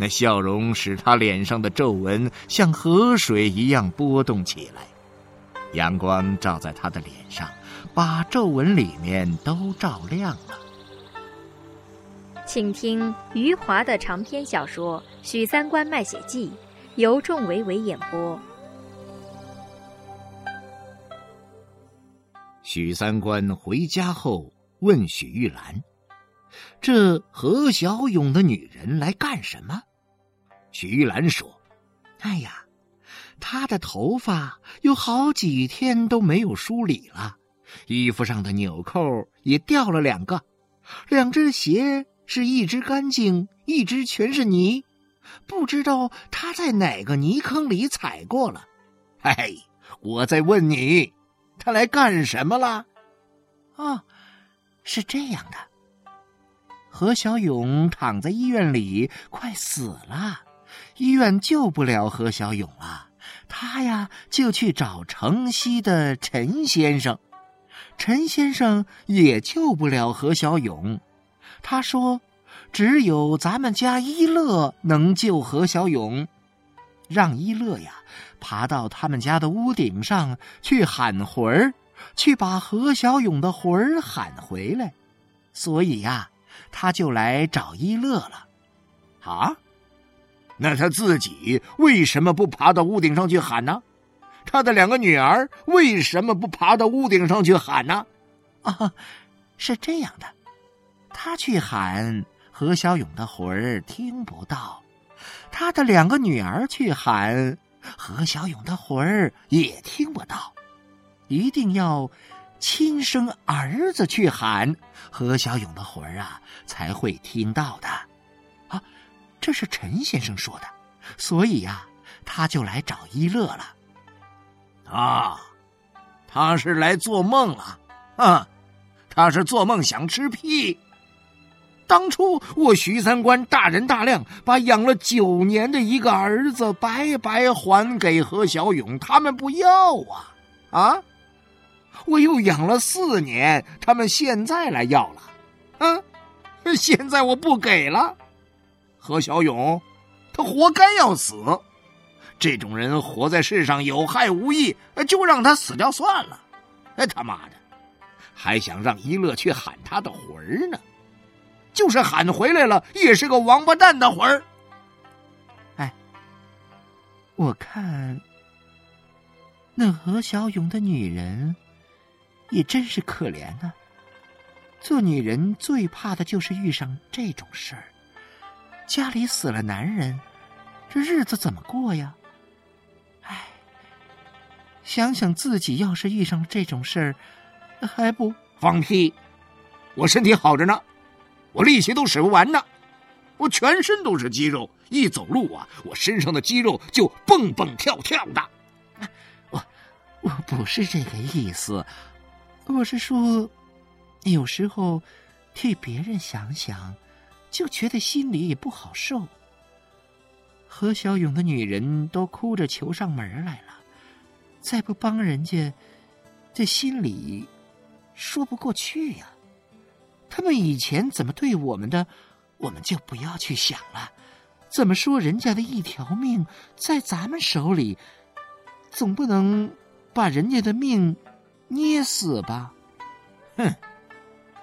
那笑容使他脸上的皱纹像河水一样波动起来，阳光照在他的脸上，把皱纹里面都照亮了。请听余华的长篇小说《许三观卖血记》，由仲维维演播。许三观回家后问许玉兰：“这何小勇的女人来干什么？”徐玉兰说：“哎呀，他的头发有好几天都没有梳理了，衣服上的纽扣也掉了两个，两只鞋是一只干净，一只全是泥，不知道他在哪个泥坑里踩过了。嘿，我在问你，他来干什么了？啊，是这样的，何小勇躺在医院里，快死了。”医院救不了何小勇了，他呀就去找城西的陈先生，陈先生也救不了何小勇，他说只有咱们家一乐能救何小勇，让一乐呀爬到他们家的屋顶上去喊魂儿，去把何小勇的魂儿喊回来，所以呀他就来找一乐了，啊。那他自己为什么不爬到屋顶上去喊呢？他的两个女儿为什么不爬到屋顶上去喊呢？啊，是这样的，他去喊何小勇的魂儿听不到，他的两个女儿去喊何小勇的魂儿也听不到，一定要亲生儿子去喊何小勇的魂儿啊，才会听到的。啊。这是陈先生说的，所以呀，他就来找一乐了。啊，他是来做梦了，啊，他是做梦想吃屁。当初我徐三观大人大量，把养了九年的一个儿子白白还给何小勇，他们不要啊啊！我又养了四年，他们现在来要了，啊，现在我不给了。何小勇，他活该要死。这种人活在世上有害无益，就让他死掉算了。哎，他妈的，还想让一乐去喊他的魂儿呢？就是喊回来了，也是个王八蛋的魂儿。哎，我看那何小勇的女人也真是可怜呐。做女人最怕的就是遇上这种事儿。家里死了男人，这日子怎么过呀？唉，想想自己要是遇上这种事儿，还不放屁！我身体好着呢，我力气都使不完呢，我全身都是肌肉，一走路啊，我身上的肌肉就蹦蹦跳跳的。我我不是这个意思，我是说，有时候替别人想想。就觉得心里也不好受。何小勇的女人都哭着求上门来了，再不帮人家，这心里说不过去呀。他们以前怎么对我们的，我们就不要去想了。怎么说人家的一条命在咱们手里，总不能把人家的命捏死吧？哼，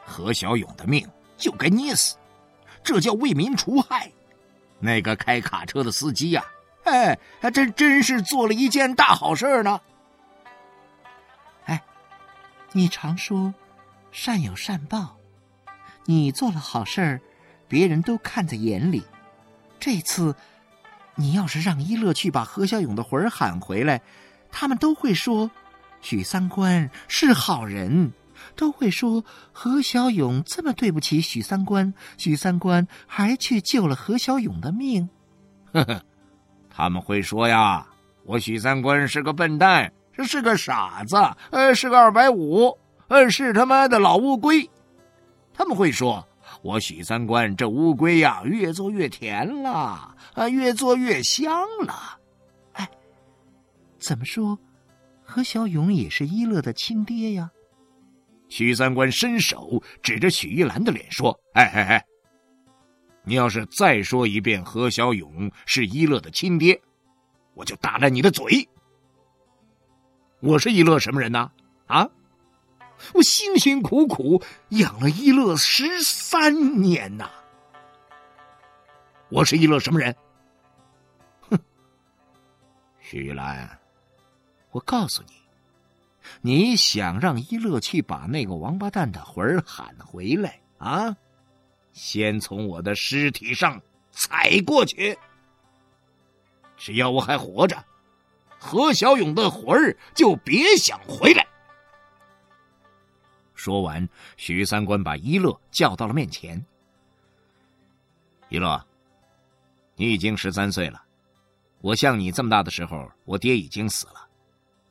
何小勇的命就该捏死。这叫为民除害，那个开卡车的司机呀，哎，还真真是做了一件大好事呢。哎，你常说善有善报，你做了好事别人都看在眼里。这次你要是让一乐去把何小勇的魂儿喊回来，他们都会说许三观是好人。都会说何小勇这么对不起许三观，许三观还去救了何小勇的命。呵呵，他们会说呀，我许三观是个笨蛋，是个傻子，呃，是个二百五，呃，是他妈的老乌龟。他们会说我许三观这乌龟呀，越做越甜了，啊，越做越香了。哎，怎么说，何小勇也是一乐的亲爹呀？许三观伸手指着许玉兰的脸说：“哎哎哎！”你要是再说一遍何小勇是一乐的亲爹，我就打烂你的嘴。我是一乐什么人呢？啊，我辛辛苦苦养了一乐十三年呐。我是一乐什么人？哼，徐兰，我告诉你，你想让一乐去把那个王八蛋的魂儿喊回来啊？先从我的尸体上踩过去，只要我还活着，何小勇的魂儿就别想回来。说完，徐三观把一乐叫到了面前。一乐，你已经十三岁了，我像你这么大的时候，我爹已经死了，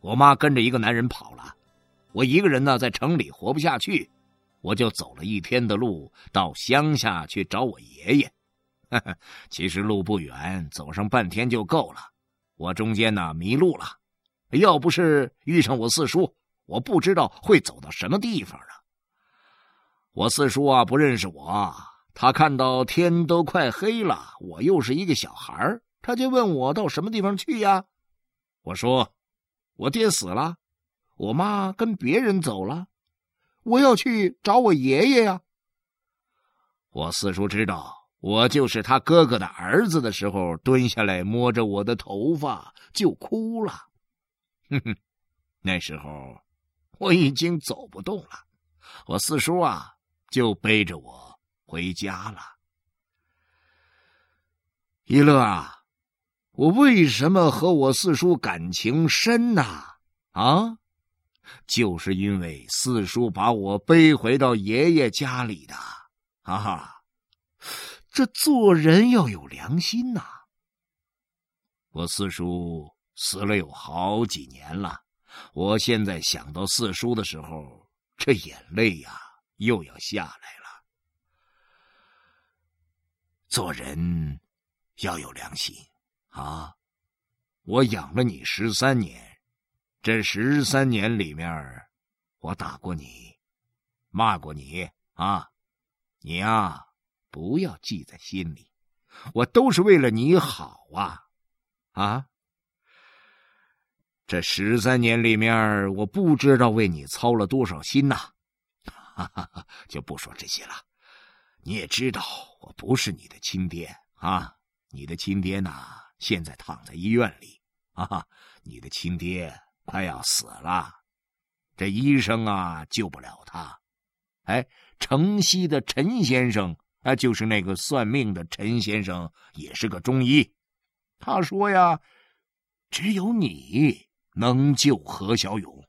我妈跟着一个男人跑了，我一个人呢，在城里活不下去。我就走了一天的路，到乡下去找我爷爷。其实路不远，走上半天就够了。我中间呢迷路了，要不是遇上我四叔，我不知道会走到什么地方呢。我四叔啊不认识我，他看到天都快黑了，我又是一个小孩他就问我到什么地方去呀？我说我爹死了，我妈跟别人走了。我要去找我爷爷呀！我四叔知道我就是他哥哥的儿子的时候，蹲下来摸着我的头发就哭了。哼哼，那时候我已经走不动了，我四叔啊就背着我回家了。一乐啊，我为什么和我四叔感情深呐？啊？就是因为四叔把我背回到爷爷家里的，啊，这做人要有良心呐。我四叔死了有好几年了，我现在想到四叔的时候，这眼泪呀又要下来了。做人要有良心啊！我养了你十三年。这十三年里面，我打过你，骂过你啊，你呀，不要记在心里，我都是为了你好啊，啊！这十三年里面，我不知道为你操了多少心呐，哈哈哈，就不说这些了。你也知道，我不是你的亲爹啊，你的亲爹呢，现在躺在医院里啊，你的亲爹。快要死了，这医生啊救不了他。哎，城西的陈先生啊，就是那个算命的陈先生，也是个中医。他说呀，只有你能救何小勇。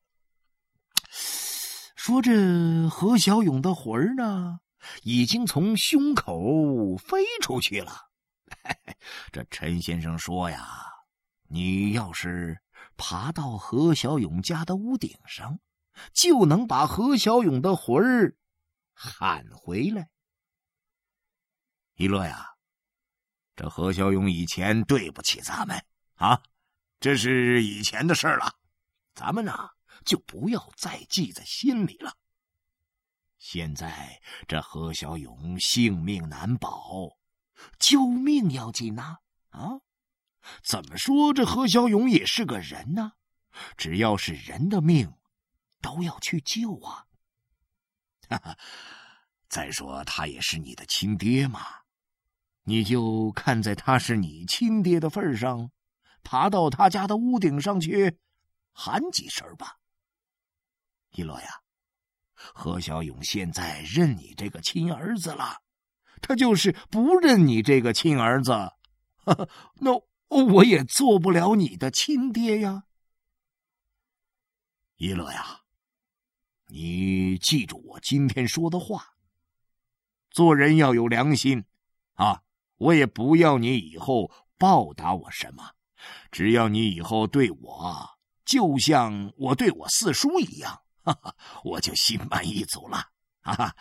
说这何小勇的魂儿呢，已经从胸口飞出去了。这陈先生说呀，你要是。爬到何小勇家的屋顶上，就能把何小勇的魂儿喊回来。一乐呀，这何小勇以前对不起咱们啊，这是以前的事了，咱们呢就不要再记在心里了。现在这何小勇性命难保，救命要紧呐！啊。怎么说？这何小勇也是个人呢，只要是人的命，都要去救啊！哈哈，再说他也是你的亲爹嘛，你就看在他是你亲爹的份上，爬到他家的屋顶上去喊几声吧。一乐呀，何小勇现在认你这个亲儿子了，他就是不认你这个亲儿子，那。我也做不了你的亲爹呀，一乐呀，你记住我今天说的话。做人要有良心啊！我也不要你以后报答我什么，只要你以后对我就像我对我四叔一样，哈哈，我就心满意足了。哈哈，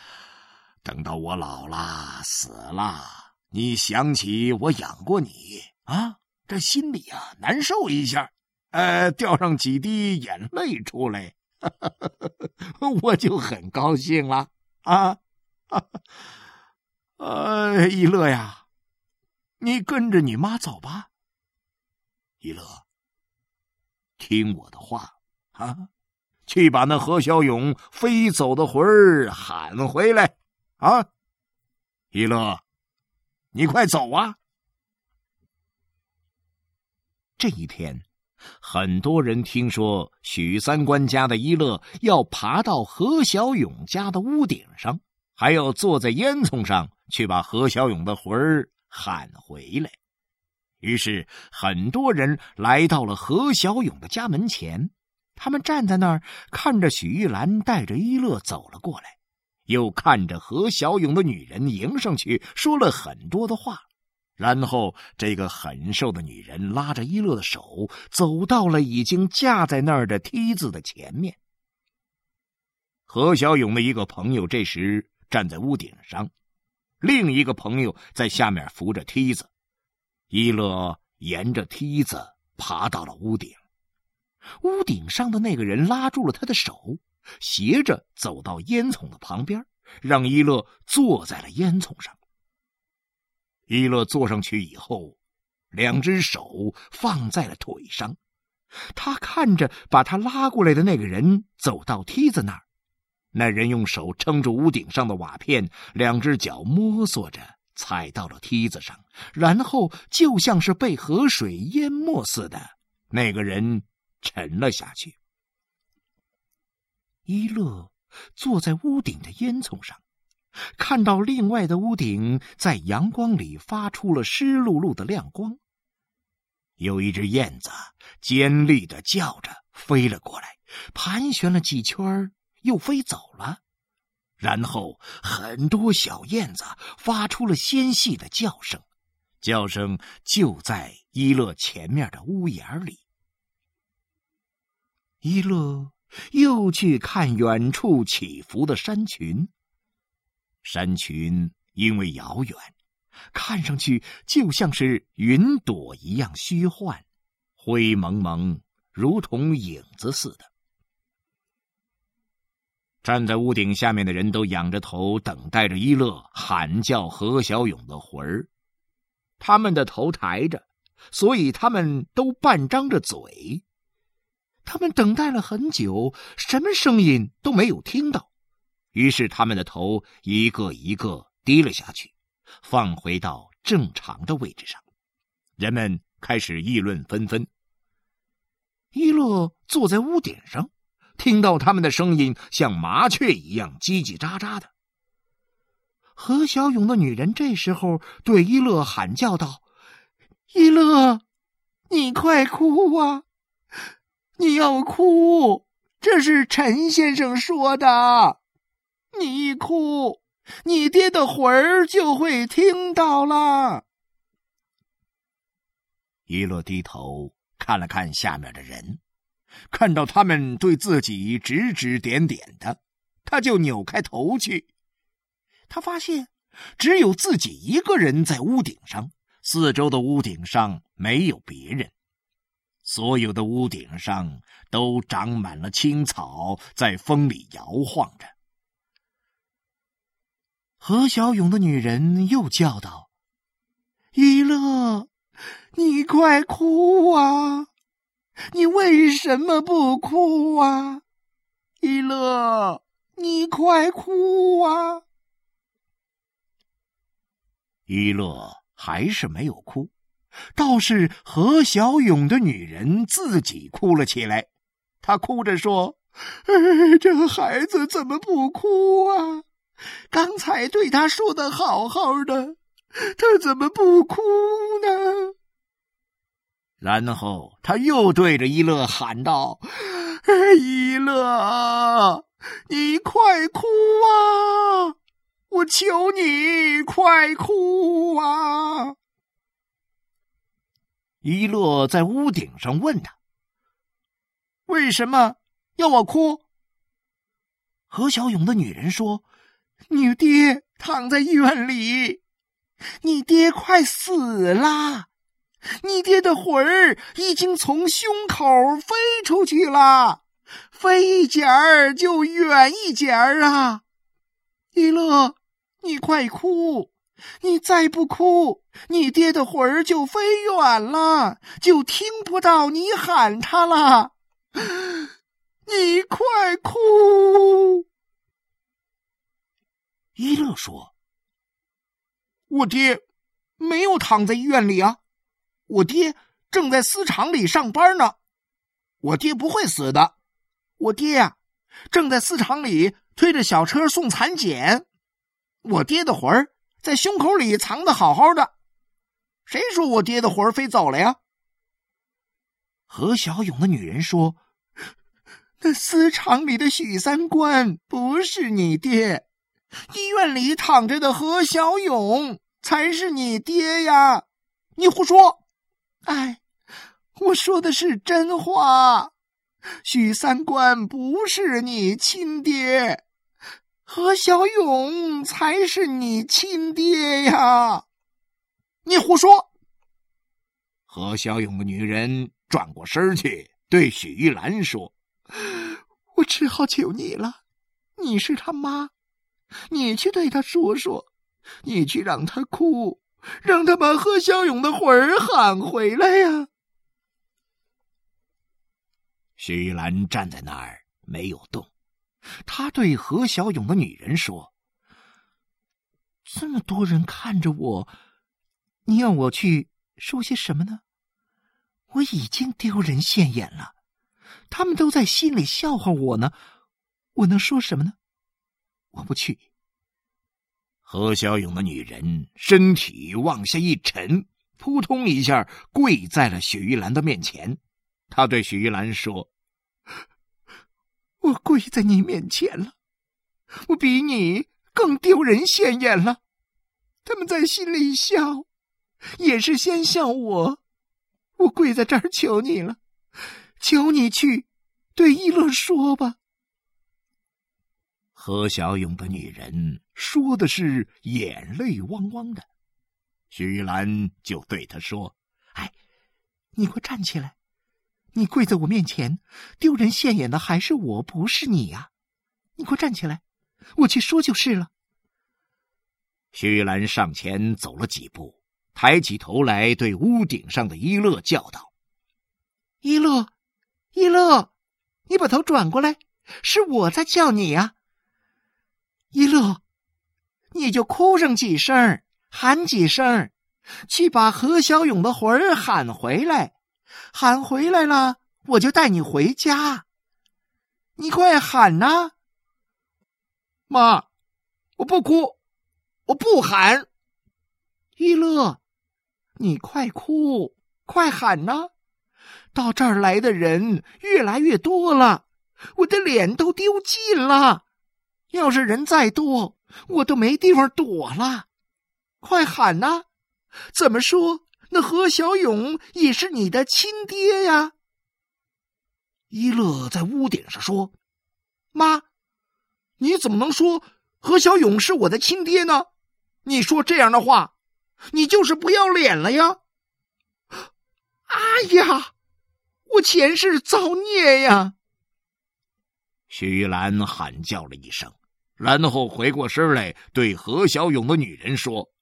等到我老了死了，你想起我养过你啊，这心里啊难受一下，呃，掉上几滴眼泪出来，我就很高兴了啊。呃，一乐呀，你跟着你妈走吧。一乐，听我的话啊，去把那何小勇飞走的魂儿喊回来啊！一乐，你快走啊！这一天，很多人听说许三观家的一乐要爬到何小勇家的屋顶上，还要坐在烟囱上。去把何小勇的魂儿喊回来。于是，很多人来到了何小勇的家门前。他们站在那儿，看着许玉兰带着一乐走了过来，又看着何小勇的女人迎上去，说了很多的话。然后，这个很瘦的女人拉着一乐的手，走到了已经架在那儿的梯子的前面。何小勇的一个朋友这时站在屋顶上。另一个朋友在下面扶着梯子，一乐沿着梯子爬到了屋顶。屋顶上的那个人拉住了他的手，斜着走到烟囱的旁边，让一乐坐在了烟囱上。一乐坐上去以后，两只手放在了腿上，他看着把他拉过来的那个人走到梯子那儿。那人用手撑住屋顶上的瓦片，两只脚摸索着踩到了梯子上，然后就像是被河水淹没似的，那个人沉了下去。一乐坐在屋顶的烟囱上，看到另外的屋顶在阳光里发出了湿漉漉的亮光。有一只燕子尖利的叫着飞了过来，盘旋了几圈又飞走了，然后很多小燕子发出了纤细的叫声，叫声就在一乐前面的屋檐里。一乐又去看远处起伏的山群，山群因为遥远，看上去就像是云朵一样虚幻，灰蒙蒙，如同影子似的。站在屋顶下面的人都仰着头，等待着一乐喊叫何小勇的魂儿。他们的头抬着，所以他们都半张着嘴。他们等待了很久，什么声音都没有听到。于是他们的头一个一个低了下去，放回到正常的位置上。人们开始议论纷纷。一乐坐在屋顶上。听到他们的声音，像麻雀一样叽叽喳喳的。何小勇的女人这时候对一乐喊叫道：“一乐，你快哭啊！你要哭，这是陈先生说的。你一哭，你爹的魂儿就会听到了。”一乐低头看了看下面的人。看到他们对自己指指点点的，他就扭开头去。他发现只有自己一个人在屋顶上，四周的屋顶上没有别人，所有的屋顶上都长满了青草，在风里摇晃着。何小勇的女人又叫道：“一乐，你快哭啊！”你为什么不哭啊，一乐？你快哭啊！一乐还是没有哭，倒是何小勇的女人自己哭了起来。她哭着说：“这孩子怎么不哭啊？刚才对他说的好好的，他怎么不哭呢？”然后他又对着一乐喊道：“一乐，你快哭啊！我求你快哭啊！”一乐在屋顶上问他：“为什么要我哭？”何小勇的女人说：“你爹躺在医院里，你爹快死了，你爹的魂儿已经从胸口飞出去了，飞一截儿就远一截儿啊！一乐，你快哭！你再不哭，你爹的魂儿就飞远了，就听不到你喊他了。你快哭！一乐说：“我爹没有躺在医院里啊，我爹正在丝厂里上班呢。我爹不会死的，我爹呀，正在丝厂里推着小车送蚕茧。我爹的魂儿。”在胸口里藏的好好的，谁说我爹的魂飞走了呀？何小勇的女人说：“那私厂里的许三观不是你爹，医院里躺着的何小勇才是你爹呀！你胡说！哎，我说的是真话，许三观不是你亲爹。”何小勇才是你亲爹呀！你胡说！何小勇的女人转过身去，对许玉兰说：“我只好求你了，你是他妈，你去对他说说，你去让他哭，让他把何小勇的魂儿喊回来呀！”许玉兰站在那儿没有动。他对何小勇的女人说：“这么多人看着我，你要我去说些什么呢？我已经丢人现眼了，他们都在心里笑话我呢，我能说什么呢？我不去。”何小勇的女人身体往下一沉，扑通一下跪在了许玉兰的面前。他对许玉兰说。我跪在你面前了，我比你更丢人现眼了。他们在心里笑，也是先向我。我跪在这儿求你了，求你去对一乐说吧。何小勇的女人说的是眼泪汪汪的，徐兰就对他说：“哎，你快站起来。”你跪在我面前，丢人现眼的还是我，不是你呀！你快站起来，我去说就是了。徐兰上前走了几步，抬起头来，对屋顶上的一乐叫道：“一乐，一乐，你把头转过来，是我在叫你呀！一乐，你就哭上几声，喊几声，去把何小勇的魂儿喊回来。”喊回来了，我就带你回家。你快喊呐！妈，我不哭，我不喊。一乐，你快哭，快喊呐！到这儿来的人越来越多了，我的脸都丢尽了。要是人再多，我都没地方躲了。快喊呐！怎么说？那何小勇也是你的亲爹呀！一乐在屋顶上说：“妈，你怎么能说何小勇是我的亲爹呢？你说这样的话，你就是不要脸了呀！”哎呀，我前世造孽呀！徐兰喊叫了一声，然后回过身来对何小勇的女人说。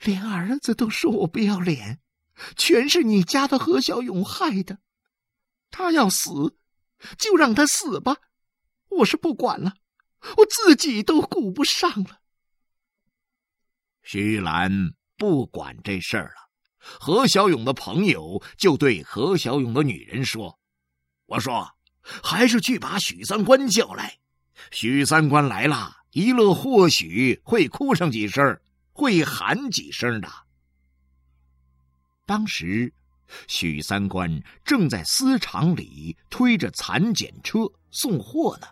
连儿子都说我不要脸，全是你家的何小勇害的。他要死，就让他死吧，我是不管了，我自己都顾不上了。徐兰不管这事儿了。何小勇的朋友就对何小勇的女人说：“我说，还是去把许三观叫来。许三观来了，一乐或许会哭上几声。”会喊几声的。当时，许三观正在丝厂里推着蚕茧车送货呢。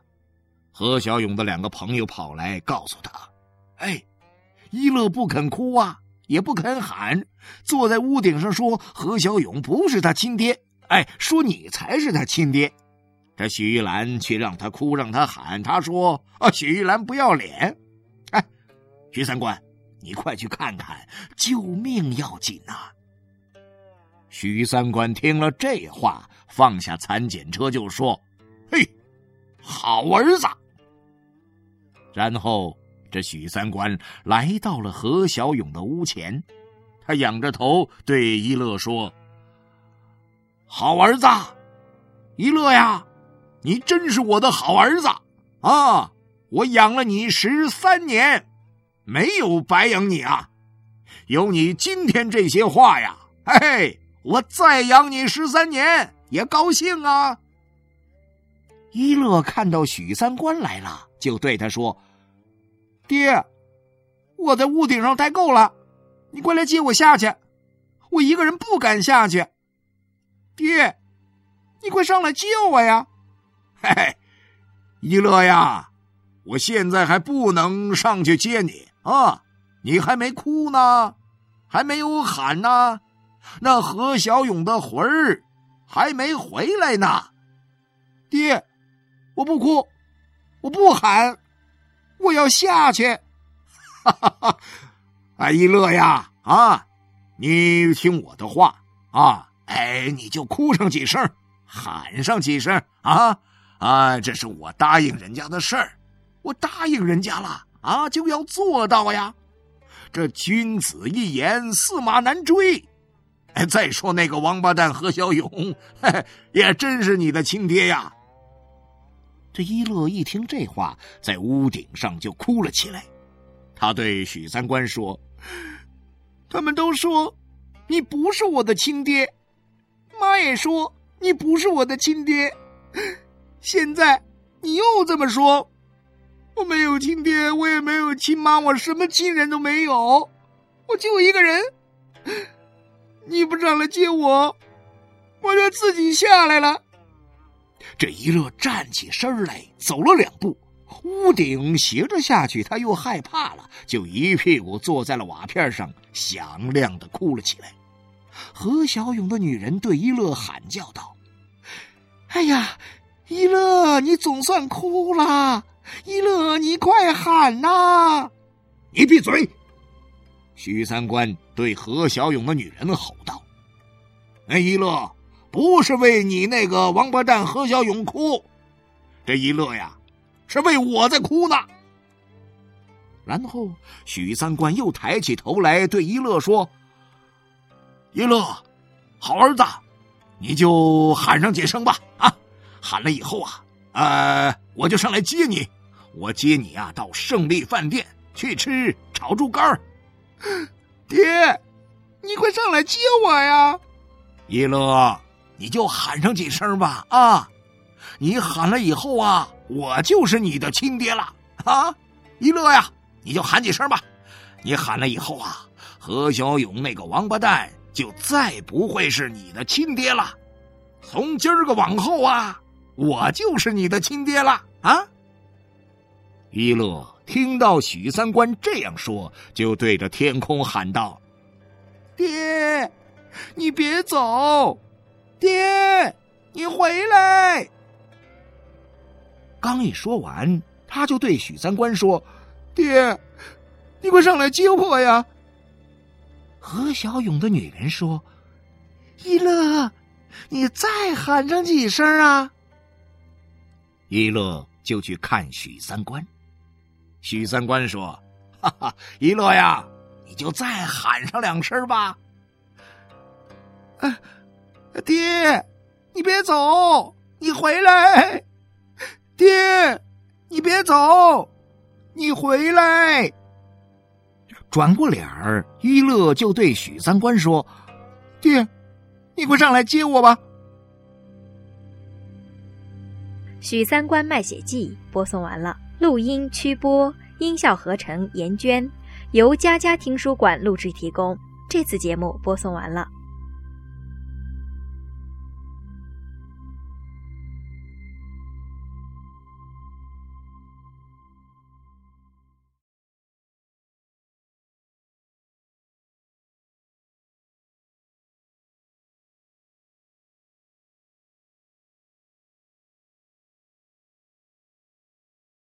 何小勇的两个朋友跑来告诉他：“哎，一乐不肯哭啊，也不肯喊，坐在屋顶上说何小勇不是他亲爹，哎，说你才是他亲爹。这许玉兰却让他哭，让他喊，他说：“啊，许玉兰不要脸。”哎，徐三官，你快去看看，救命要紧呐！徐三官听了这话，放下蚕剪车就说：“嘿，好儿子。”然后。这许三观来到了何小勇的屋前，他仰着头对一乐说：“好儿子，一乐呀，你真是我的好儿子啊！我养了你十三年，没有白养你啊！有你今天这些话呀，嘿嘿，我再养你十三年也高兴啊！”一乐看到许三观来了，就对他说。爹，我在屋顶上待够了，你快来接我下去。我一个人不敢下去。爹，你快上来接我呀！嘿嘿，一乐呀，我现在还不能上去接你啊，你还没哭呢，还没有喊呢，那何小勇的魂儿还没回来呢。爹，我不哭，我不喊。我要下去，哈哈哈！哎，一乐呀，啊，你听我的话啊，哎，你就哭上几声，喊上几声啊啊！这是我答应人家的事儿，我答应人家了啊，就要做到呀。这君子一言，驷马难追。哎，再说那个王八蛋何小勇，嘿也真是你的亲爹呀。这一乐一听这话，在屋顶上就哭了起来。他对许三观说：“他们都说你不是我的亲爹，妈也说你不是我的亲爹。现在你又这么说，我没有亲爹，我也没有亲妈，我什么亲人都没有，我就一个人。你不上来接我，我就自己下来了。”这一乐站起身来，走了两步，屋顶斜着下去，他又害怕了，就一屁股坐在了瓦片上，响亮的哭了起来。何小勇的女人对一乐喊叫道：“哎呀，一乐，你总算哭了！一乐，你快喊呐！”你闭嘴！徐三观对何小勇的女人吼道：“哎，一乐。”不是为你那个王八蛋何小勇哭，这一乐呀，是为我在哭呢。然后许三观又抬起头来对一乐说：“一乐，好儿子，你就喊上几声吧啊！喊了以后啊，呃，我就上来接你，我接你啊到胜利饭店去吃炒猪肝爹，你快上来接我呀，一乐。你就喊上几声吧，啊！你喊了以后啊，我就是你的亲爹了，啊！一乐呀，你就喊几声吧。你喊了以后啊，何小勇那个王八蛋就再不会是你的亲爹了。从今儿个往后啊，我就是你的亲爹了，啊！一乐听到许三观这样说，就对着天空喊道：“爹，你别走。”爹，你回来！刚一说完，他就对许三观说：“爹，你快上来接我呀！”何小勇的女人说：“一乐，你再喊上几声啊！”一乐就去看许三观。许三观说：“哈哈，一乐呀，你就再喊上两声吧。”啊。爹，你别走，你回来！爹，你别走，你回来！转过脸儿，一乐就对许三观说：“爹，你快上来接我吧。”《许三观卖血记》播送完了，录音、曲播、音效合成严娟，由佳佳听书馆录制提供。这次节目播送完了。